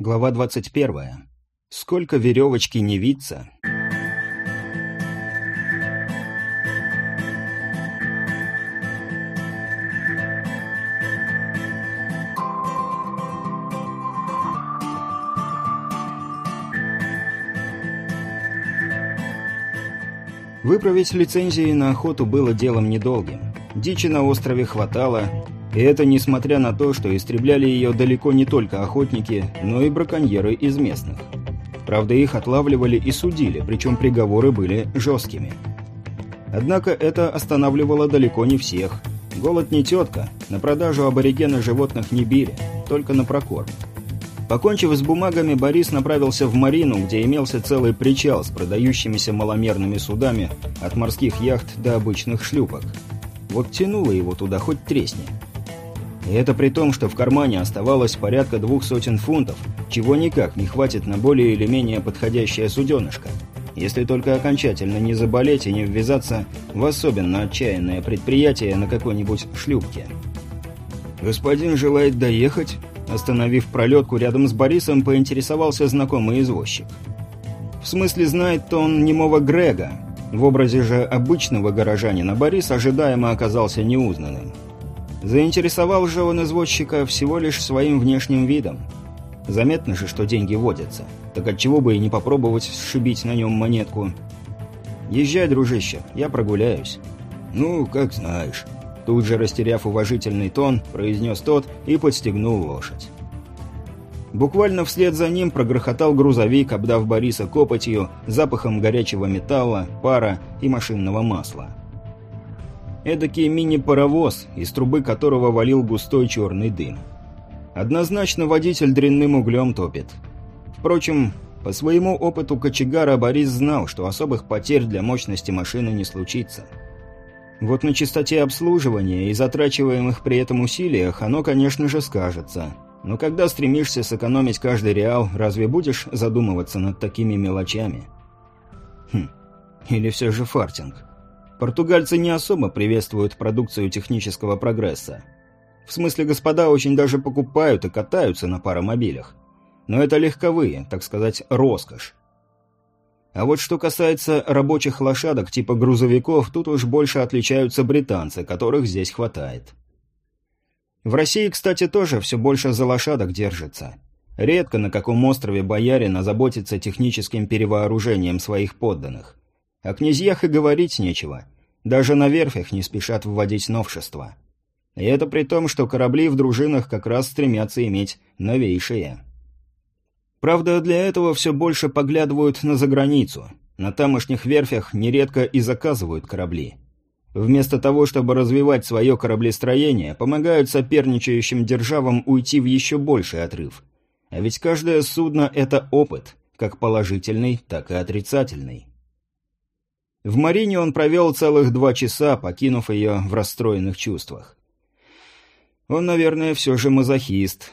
Глава 21. Сколько веревочки не виться. Выправить лицензии на охоту было делом недолгим. Дичи на острове хватало, и это несмотря на то, что истребляли ее далеко не только охотники, но и браконьеры из местных. Правда, их отлавливали и судили, причем приговоры были жесткими. Однако это останавливало далеко не всех. Голод не тетка, на продажу аборигена животных не били, только на прокорм. Покончив с бумагами, Борис направился в Марину, где имелся целый причал с продающимися маломерными судами от морских яхт до обычных шлюпок. Вот тянуло его туда хоть тресни. И это при том, что в кармане оставалось порядка двух сотен фунтов, чего никак не хватит на более или менее подходящее суденышко, если только окончательно не заболеть и не ввязаться в особенно отчаянное предприятие на какой-нибудь шлюпке. «Господин желает доехать?» Остановив пролетку рядом с Борисом, поинтересовался знакомый извозчик. В смысле, знает-то он немого Грега. В образе же обычного горожанина Борис ожидаемо оказался неузнанным. Заинтересовал же он извозчика всего лишь своим внешним видом. Заметно же, что деньги водятся. Так отчего бы и не попробовать сшибить на нем монетку. «Езжай, дружище, я прогуляюсь». «Ну, как знаешь». Тут же, растеряв уважительный тон, произнес тот и подстегнул лошадь. Буквально вслед за ним прогрохотал грузовик, обдав Бориса копотью, запахом горячего металла, пара и машинного масла. Эдакий мини-паровоз, из трубы которого валил густой черный дым. Однозначно водитель дрянным углем топит. Впрочем, по своему опыту кочегара Борис знал, что особых потерь для мощности машины не случится. Вот на частоте обслуживания и затрачиваемых при этом усилиях оно, конечно же, скажется. Но когда стремишься сэкономить каждый реал, разве будешь задумываться над такими мелочами? Хм, или все же фартинг? Португальцы не особо приветствуют продукцию технического прогресса. В смысле, господа очень даже покупают и катаются на паромобилях. Но это легковые, так сказать, роскошь. А вот что касается рабочих лошадок типа грузовиков, тут уж больше отличаются британцы, которых здесь хватает. В России, кстати, тоже все больше за лошадок держится. Редко на каком острове боярин озаботится техническим перевооружением своих подданных. О князьях и говорить нечего. Даже на верфях не спешат вводить новшества. И это при том, что корабли в дружинах как раз стремятся иметь новейшие. Правда, для этого все больше поглядывают на заграницу. На тамошних верфях нередко и заказывают корабли. Вместо того, чтобы развивать свое кораблестроение, помогают соперничающим державам уйти в еще больший отрыв. А ведь каждое судно – это опыт, как положительный, так и отрицательный. В Марине он провел целых два часа, покинув ее в расстроенных чувствах. Он, наверное, все же мазохист.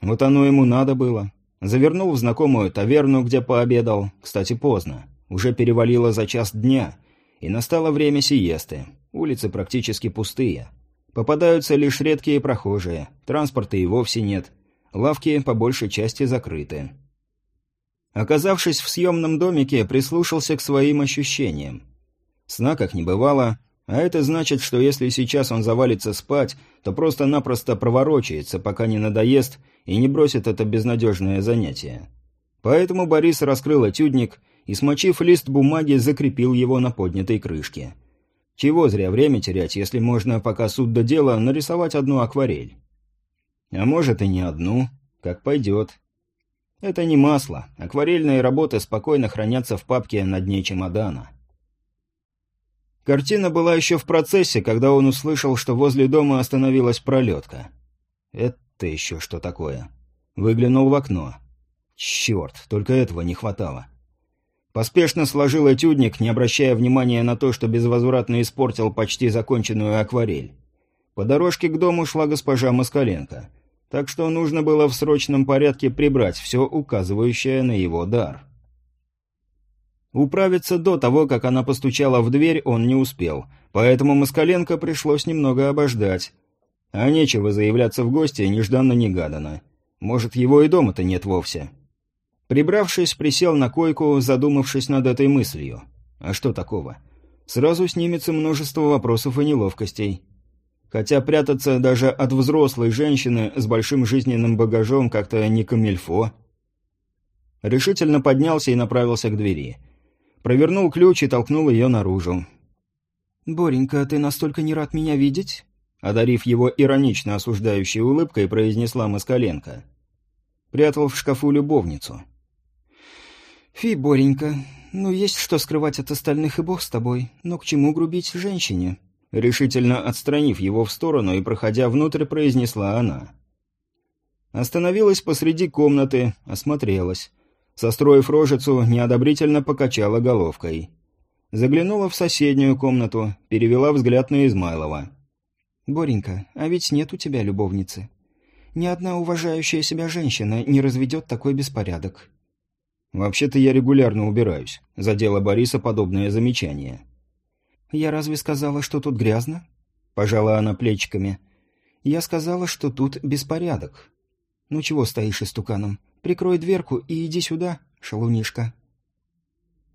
Вот оно ему надо было. Завернул в знакомую таверну, где пообедал. Кстати, поздно. Уже перевалило за час дня. И настало время сиесты. Улицы практически пустые. Попадаются лишь редкие прохожие. Транспорта и вовсе нет. Лавки по большей части закрыты. Оказавшись в съемном домике, прислушался к своим ощущениям. Сна как не бывало, а это значит, что если сейчас он завалится спать, то просто-напросто проворочается, пока не надоест и не бросит это безнадежное занятие. Поэтому Борис раскрыл этюдник и, смочив лист бумаги, закрепил его на поднятой крышке. Чего зря время терять, если можно, пока суд до дела, нарисовать одну акварель. А может и не одну, как пойдет. Это не масло. Акварельные работы спокойно хранятся в папке на дне чемодана. Картина была еще в процессе, когда он услышал, что возле дома остановилась пролетка. Это еще что такое? Выглянул в окно. Черт, только этого не хватало. Поспешно сложил этюдник, не обращая внимания на то, что безвозвратно испортил почти законченную акварель. По дорожке к дому шла госпожа Москаленко, так что нужно было в срочном порядке прибрать все указывающее на его дар. Управиться до того, как она постучала в дверь, он не успел, поэтому Москаленко пришлось немного обождать. А нечего заявляться в гости нежданно-негаданно. Может, его и дома-то нет вовсе. Прибравшись, присел на койку, задумавшись над этой мыслью. А что такого? Сразу снимется множество вопросов и неловкостей. Хотя прятаться даже от взрослой женщины с большим жизненным багажом как-то не камильфо. Решительно поднялся и направился к двери. Провернул ключ и толкнул ее наружу. «Боренька, ты настолько не рад меня видеть?» Одарив его иронично осуждающей улыбкой, произнесла Москаленко. Прятал в шкафу любовницу. «Фи, Боренька, ну есть что скрывать от остальных и бог с тобой, но к чему грубить женщине?» Решительно отстранив его в сторону и проходя внутрь, произнесла она. Остановилась посреди комнаты, осмотрелась. Состроив рожицу, неодобрительно покачала головкой. Заглянула в соседнюю комнату, перевела взгляд на Измайлова. «Боренька, а ведь нет у тебя любовницы. Ни одна уважающая себя женщина не разведет такой беспорядок». «Вообще-то я регулярно убираюсь», — задела Бориса подобное замечание. «Я разве сказала, что тут грязно?» — пожала она плечиками. «Я сказала, что тут беспорядок. Ну чего стоишь истуканом? Прикрой дверку и иди сюда, шалунишка».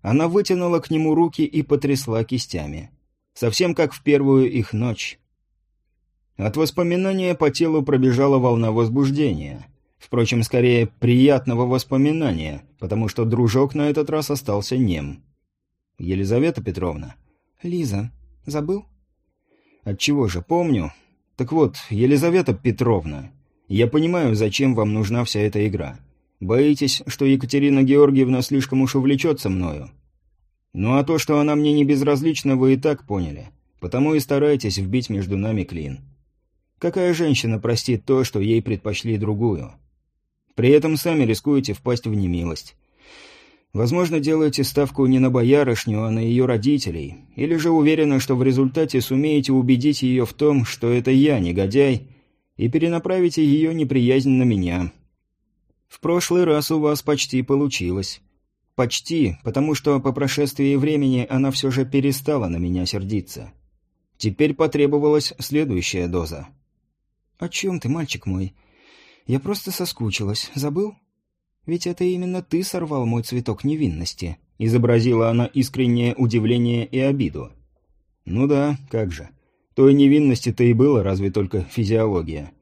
Она вытянула к нему руки и потрясла кистями. Совсем как в первую их ночь. От воспоминания по телу пробежала волна возбуждения. Впрочем, скорее приятного воспоминания, потому что дружок на этот раз остался нем. «Елизавета Петровна?» «Лиза. Забыл?» «Отчего же, помню. Так вот, Елизавета Петровна, я понимаю, зачем вам нужна вся эта игра. Боитесь, что Екатерина Георгиевна слишком уж увлечется мною? Ну а то, что она мне не безразлична, вы и так поняли. Потому и старайтесь вбить между нами клин. Какая женщина простит то, что ей предпочли другую? При этом сами рискуете впасть в немилость. Возможно, делаете ставку не на боярышню, а на ее родителей, или же уверены, что в результате сумеете убедить ее в том, что это я, негодяй, и перенаправите ее неприязнь на меня. В прошлый раз у вас почти получилось. Почти, потому что по прошествии времени она все же перестала на меня сердиться. Теперь потребовалась следующая доза. «О чем ты, мальчик мой? Я просто соскучилась. Забыл? Ведь это именно ты сорвал мой цветок невинности», — изобразила она искреннее удивление и обиду. «Ну да, как же. Той невинности-то и было, разве только физиология.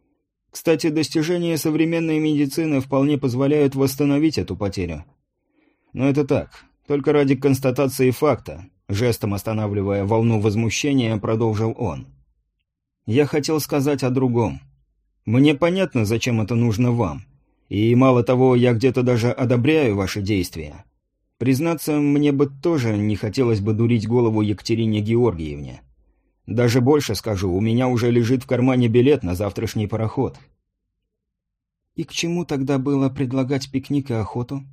Кстати, достижения современной медицины вполне позволяют восстановить эту потерю. Но это так, только ради констатации факта, жестом останавливая волну возмущения, продолжил он. Я хотел сказать о другом. Мне понятно, зачем это нужно вам. И мало того, я где-то даже одобряю ваши действия. Признаться, мне бы тоже не хотелось бы дурить голову Екатерине Георгиевне. Даже больше скажу, у меня уже лежит в кармане билет на завтрашний пароход. И к чему тогда было предлагать пикник и охоту?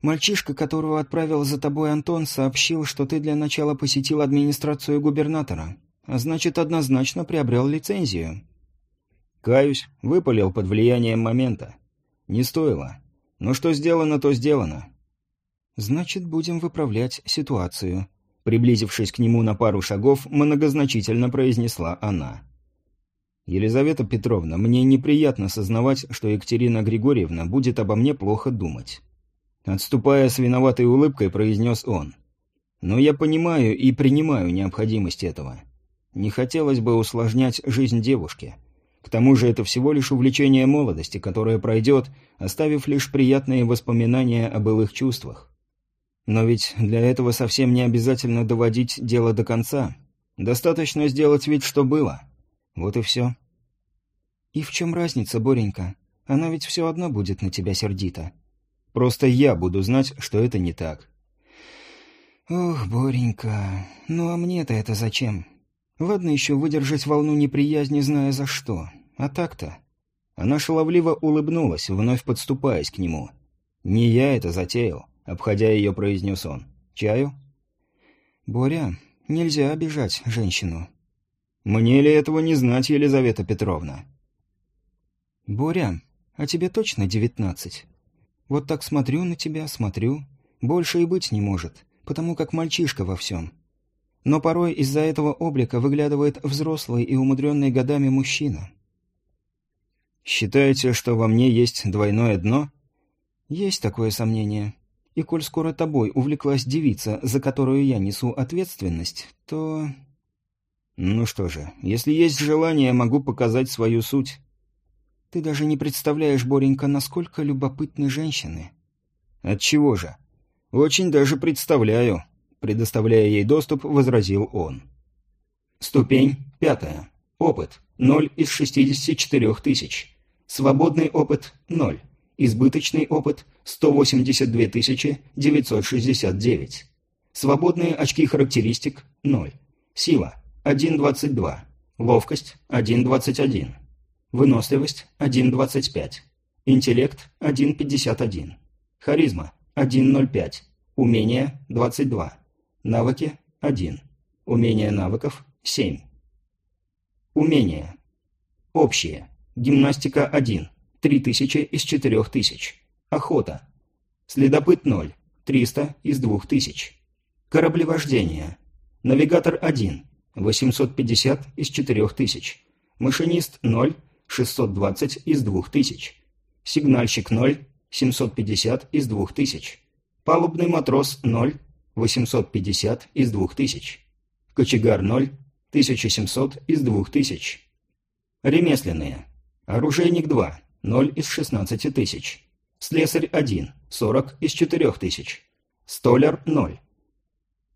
Мальчишка, которого отправил за тобой Антон, сообщил, что ты для начала посетил администрацию губернатора, а значит, однозначно приобрел лицензию. Каюсь, выпалил под влиянием момента. Не стоило. Но что сделано, то сделано. Значит, будем выправлять ситуацию. Приблизившись к нему на пару шагов, многозначительно произнесла она. «Елизавета Петровна, мне неприятно сознавать, что Екатерина Григорьевна будет обо мне плохо думать». Отступая с виноватой улыбкой, произнес он. «Но я понимаю и принимаю необходимость этого. Не хотелось бы усложнять жизнь девушки. К тому же это всего лишь увлечение молодости, которое пройдет, оставив лишь приятные воспоминания о былых чувствах. Но ведь для этого совсем не обязательно доводить дело до конца. Достаточно сделать вид, что было. Вот и все. И в чем разница, Боренька? Она ведь все одно будет на тебя сердита. Просто я буду знать, что это не так. Ох, Боренька, ну а мне-то это зачем? Ладно еще выдержать волну неприязни, зная за что. А так-то... Она шаловливо улыбнулась, вновь подступаясь к нему. «Не я это затеял. Обходя ее, произнес он. «Чаю?» «Боря, нельзя обижать женщину». «Мне ли этого не знать, Елизавета Петровна?» «Боря, а тебе точно девятнадцать? Вот так смотрю на тебя, смотрю. Больше и быть не может, потому как мальчишка во всем. Но порой из-за этого облика выглядывает взрослый и умудренный годами мужчина». «Считаете, что во мне есть двойное дно?» «Есть такое сомнение. И коль скоро тобой увлеклась девица, за которую я несу ответственность, то...» «Ну что же, если есть желание, могу показать свою суть». «Ты даже не представляешь, Боренька, насколько любопытны женщины». «Отчего же?» «Очень даже представляю», — предоставляя ей доступ, возразил он. Ступень пятая. Опыт – 0 из 64 тысяч. Свободный опыт – 0. Избыточный опыт – 182 969. Свободные очки характеристик – 0. Сила – 1,22. Ловкость – 1,21. Выносливость – 1,25. Интеллект – 1,51. Харизма – 1,05. Умение – 22. Навыки – 1. Умение навыков – 7. Умения. Общие. Гимнастика 1. 3000 из 4000. Охота. Следопыт 0. 300 из 2000. Кораблевождение. Навигатор 1. 850 из 4000. Машинист 0. 620 из 2000. Сигнальщик 0. 750 из 2000. Палубный матрос 0. 850 из 2000. Кочегар 0. 1700 из 2000. Ремесленные. Оружейник 2, 0 из 16 тысяч. Слесарь 1, 40 из 4000. Столяр 0,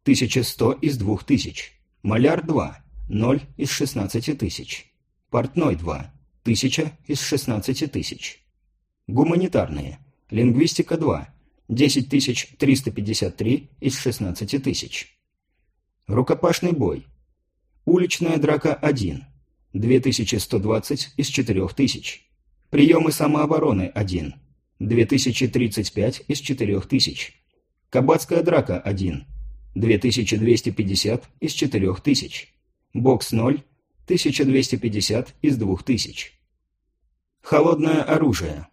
1100 из 2000. Маляр 2, 0 из 16 тысяч. Портной 2, 1000 из 16 тысяч. Гуманитарные. Лингвистика 2, 10353 из 16 тысяч. Рукопашный бой – Уличная драка 1. 2120 из 4000. Приемы самообороны 1. 2035 из 4000. Кабацкая драка 1. 2250 из 4000. Бокс 0. 1250 из 2000. Холодное оружие.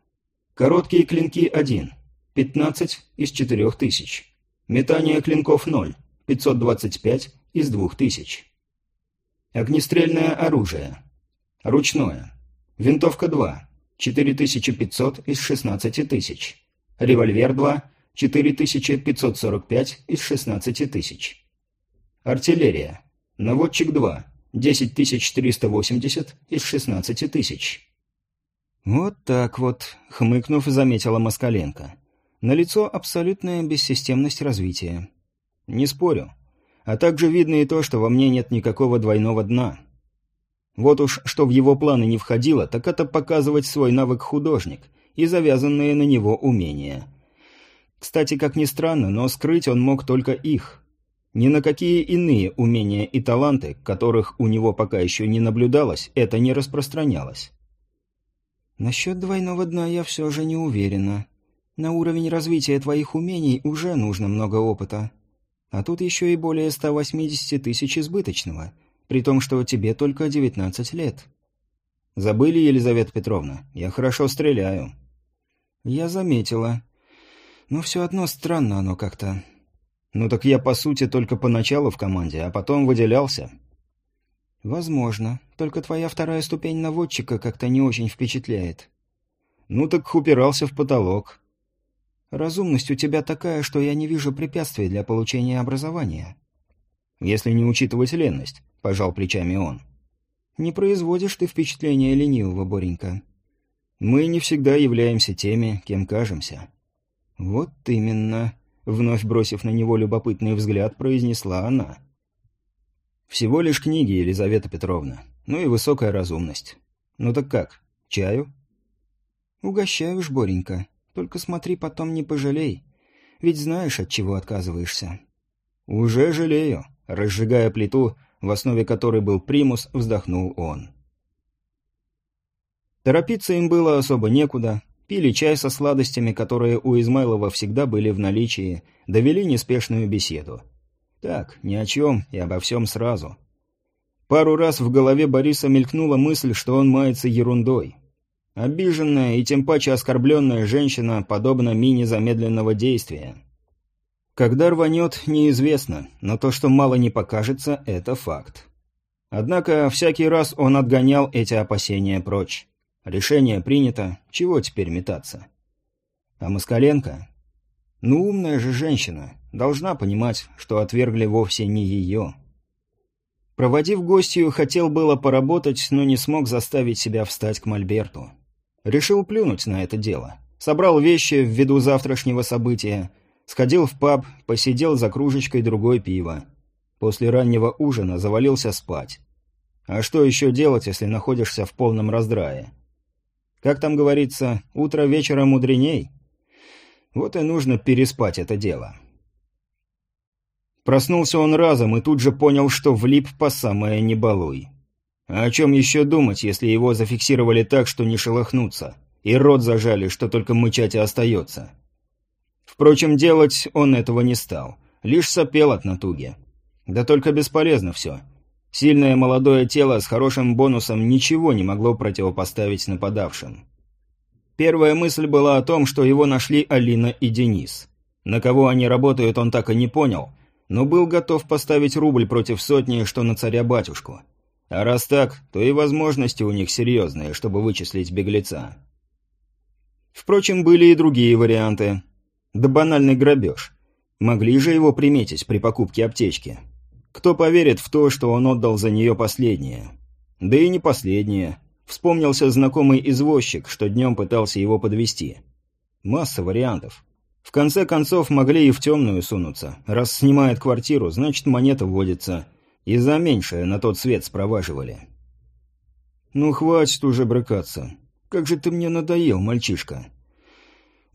Короткие клинки 1. 15 из 4000. Метание клинков 0. 525 из 2000. Огнестрельное оружие. Ручное. Винтовка 2. 4500 из 16 тысяч. Револьвер 2. 4545 из 16 тысяч. Артиллерия. Наводчик 2. 10380 из 16 тысяч. «Вот так вот», — хмыкнув, заметила Москаленко. лицо абсолютная бессистемность развития. «Не спорю а также видно и то, что во мне нет никакого двойного дна. Вот уж что в его планы не входило, так это показывать свой навык художник и завязанные на него умения. Кстати, как ни странно, но скрыть он мог только их. Ни на какие иные умения и таланты, которых у него пока еще не наблюдалось, это не распространялось. «Насчет двойного дна я все же не уверена. На уровень развития твоих умений уже нужно много опыта», а тут еще и более 180 тысяч избыточного, при том, что тебе только 19 лет. Забыли, Елизавета Петровна? Я хорошо стреляю. Я заметила. Но все одно странно оно как-то. Ну так я, по сути, только поначалу в команде, а потом выделялся. Возможно. Только твоя вторая ступень наводчика как-то не очень впечатляет. Ну так упирался в потолок. Разумность у тебя такая, что я не вижу препятствий для получения образования. Если не учитывать ленность, пожал плечами он. Не производишь ты впечатления ленивого, Боренька. Мы не всегда являемся теми, кем кажемся. Вот именно, вновь бросив на него любопытный взгляд, произнесла она. Всего лишь книги, Елизавета Петровна. Ну и высокая разумность. Ну так как, чаю? Угощаешь, Боренька. Только смотри, потом не пожалей. Ведь знаешь, от чего отказываешься. Уже жалею. Разжигая плиту, в основе которой был примус, вздохнул он. Торопиться им было особо некуда. Пили чай со сладостями, которые у Измайлова всегда были в наличии, довели неспешную беседу. Так, ни о чем и обо всем сразу. Пару раз в голове Бориса мелькнула мысль, что он мается ерундой. Обиженная и тем паче оскорбленная женщина подобна мине замедленного действия. Когда рванет, неизвестно, но то, что мало не покажется, это факт. Однако всякий раз он отгонял эти опасения прочь. Решение принято, чего теперь метаться? А Москаленко? Ну, умная же женщина, должна понимать, что отвергли вовсе не ее. Проводив гостью, хотел было поработать, но не смог заставить себя встать к Мольберту. Решил плюнуть на это дело. Собрал вещи в виду завтрашнего события, сходил в паб, посидел за кружечкой другой пива. После раннего ужина завалился спать. А что еще делать, если находишься в полном раздрае? Как там говорится, утро вечера мудреней? Вот и нужно переспать это дело. Проснулся он разом и тут же понял, что влип по самое не балуй. А о чем еще думать, если его зафиксировали так, что не шелохнуться, и рот зажали, что только мычать и остается? Впрочем, делать он этого не стал, лишь сопел от натуги. Да только бесполезно все. Сильное молодое тело с хорошим бонусом ничего не могло противопоставить нападавшим. Первая мысль была о том, что его нашли Алина и Денис. На кого они работают, он так и не понял, но был готов поставить рубль против сотни, что на царя-батюшку. А раз так, то и возможности у них серьезные, чтобы вычислить беглеца. Впрочем, были и другие варианты. Да банальный грабеж. Могли же его приметить при покупке аптечки. Кто поверит в то, что он отдал за нее последнее? Да и не последнее. Вспомнился знакомый извозчик, что днем пытался его подвести. Масса вариантов. В конце концов, могли и в темную сунуться. Раз снимает квартиру, значит, монета вводится. И за меньшее на тот свет спроваживали. «Ну, хватит уже брыкаться. Как же ты мне надоел, мальчишка!»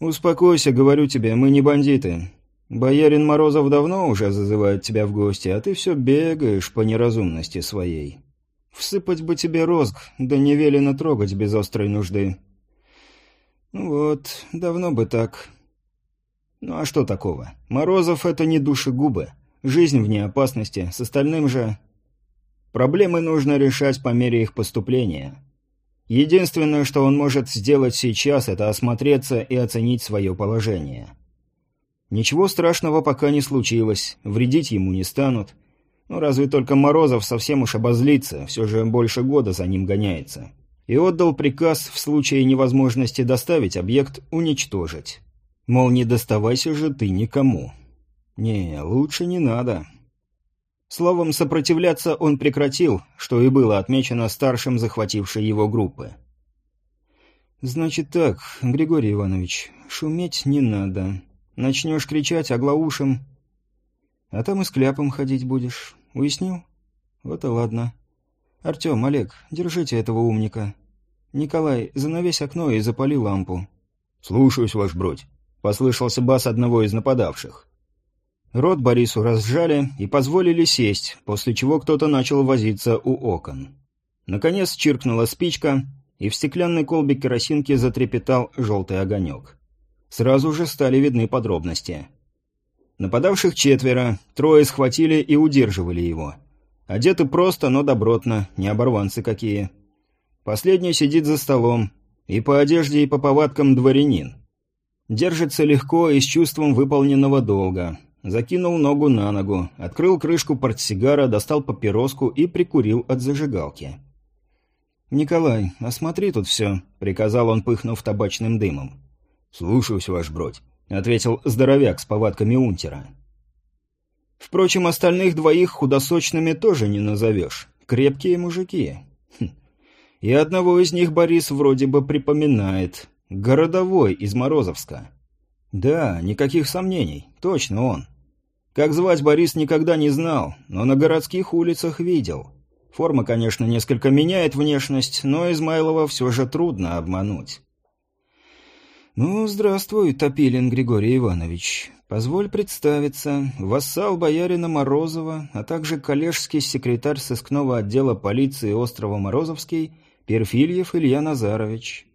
«Успокойся, говорю тебе, мы не бандиты. Боярин Морозов давно уже зазывает тебя в гости, а ты все бегаешь по неразумности своей. Всыпать бы тебе розг, да не велено трогать без острой нужды. Ну вот, давно бы так. Ну а что такого? Морозов — это не душегубы. Жизнь вне опасности, с остальным же... Проблемы нужно решать по мере их поступления. Единственное, что он может сделать сейчас, это осмотреться и оценить свое положение. Ничего страшного пока не случилось, вредить ему не станут. Ну, разве только Морозов совсем уж обозлится, все же больше года за ним гоняется. И отдал приказ в случае невозможности доставить объект уничтожить. Мол, не доставайся же ты никому. Не, лучше не надо. Словом, сопротивляться он прекратил, что и было отмечено старшим захватившей его группы. «Значит так, Григорий Иванович, шуметь не надо. Начнешь кричать, оглаушим. А там и с кляпом ходить будешь. Уяснил? Вот и ладно. Артем, Олег, держите этого умника. Николай, занавесь окно и запали лампу. Слушаюсь, ваш бродь. Послышался бас одного из нападавших. Рот Борису разжали и позволили сесть, после чего кто-то начал возиться у окон. Наконец чиркнула спичка, и в стеклянной колбе керосинки затрепетал желтый огонек. Сразу же стали видны подробности. Нападавших четверо, трое схватили и удерживали его. Одеты просто, но добротно, не оборванцы какие. Последний сидит за столом, и по одежде, и по повадкам дворянин. Держится легко и с чувством выполненного долга. Закинул ногу на ногу, открыл крышку портсигара, достал папироску и прикурил от зажигалки. «Николай, осмотри тут все», — приказал он, пыхнув табачным дымом. «Слушаюсь, ваш бродь», — ответил здоровяк с повадками унтера. Впрочем, остальных двоих худосочными тоже не назовешь. Крепкие мужики. Хм. И одного из них Борис вроде бы припоминает. Городовой из Морозовска. Да, никаких сомнений, точно он. Как звать Борис никогда не знал, но на городских улицах видел. Форма, конечно, несколько меняет внешность, но Измайлова все же трудно обмануть. «Ну, здравствуй, Топилин Григорий Иванович. Позволь представиться. Вассал боярина Морозова, а также коллежский секретарь сыскного отдела полиции острова Морозовский Перфильев Илья Назарович.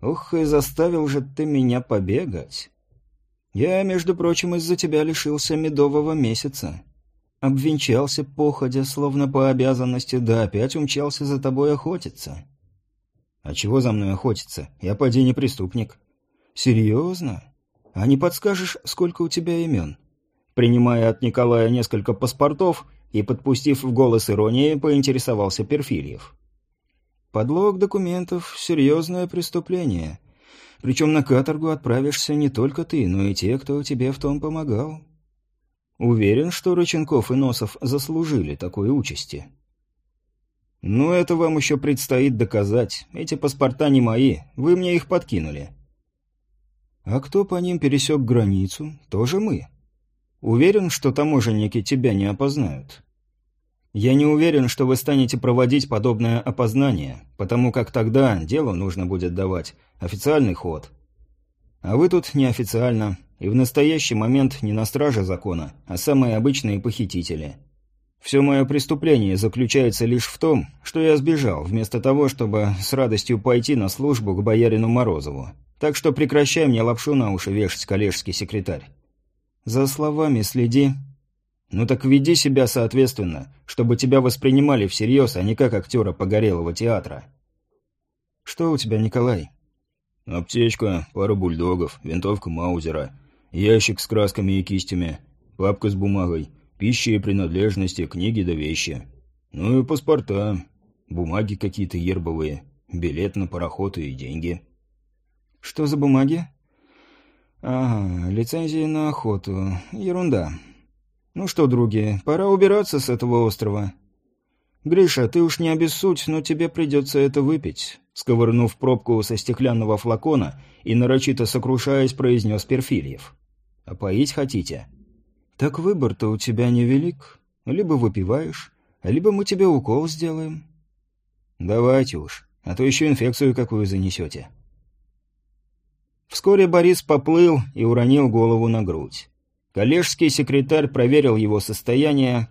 Ох, и заставил же ты меня побегать. Я, между прочим, из-за тебя лишился медового месяца. Обвенчался походя, словно по обязанности, да опять умчался за тобой охотиться». «А чего за мной охотиться? Я поди не преступник». «Серьезно? А не подскажешь, сколько у тебя имен?» Принимая от Николая несколько паспортов и подпустив в голос иронии, поинтересовался Перфильев. Подлог документов — серьезное преступление. Причем на каторгу отправишься не только ты, но и те, кто тебе в том помогал. Уверен, что Рыченков и Носов заслужили такой участи. Но это вам еще предстоит доказать. Эти паспорта не мои, вы мне их подкинули. А кто по ним пересек границу, тоже мы. Уверен, что таможенники тебя не опознают. Я не уверен, что вы станете проводить подобное опознание, потому как тогда делу нужно будет давать официальный ход. А вы тут неофициально, и в настоящий момент не на страже закона, а самые обычные похитители. Все мое преступление заключается лишь в том, что я сбежал, вместо того, чтобы с радостью пойти на службу к боярину Морозову. Так что прекращай мне лапшу на уши вешать, коллежский секретарь. За словами следи. Ну так веди себя соответственно, чтобы тебя воспринимали всерьез, а не как актера погорелого театра. Что у тебя, Николай? Аптечка, пара бульдогов, винтовка Маузера, ящик с красками и кистями, папка с бумагой, пища и принадлежности, книги да вещи. Ну и паспорта, бумаги какие-то ербовые, билет на пароход и деньги. Что за бумаги? Ага, лицензии на охоту. Ерунда. Ну что, други, пора убираться с этого острова. Гриша, ты уж не обессудь, но тебе придется это выпить. Сковырнув пробку со стеклянного флакона и нарочито сокрушаясь, произнес Перфильев. А поить хотите? Так выбор-то у тебя невелик. Либо выпиваешь, либо мы тебе укол сделаем. Давайте уж, а то еще инфекцию какую занесете. Вскоре Борис поплыл и уронил голову на грудь. Коллежский секретарь проверил его состояние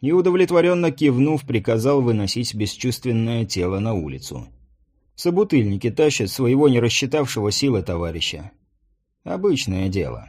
и, удовлетворенно кивнув, приказал выносить бесчувственное тело на улицу. Собутыльники тащат своего не рассчитавшего силы товарища. Обычное дело.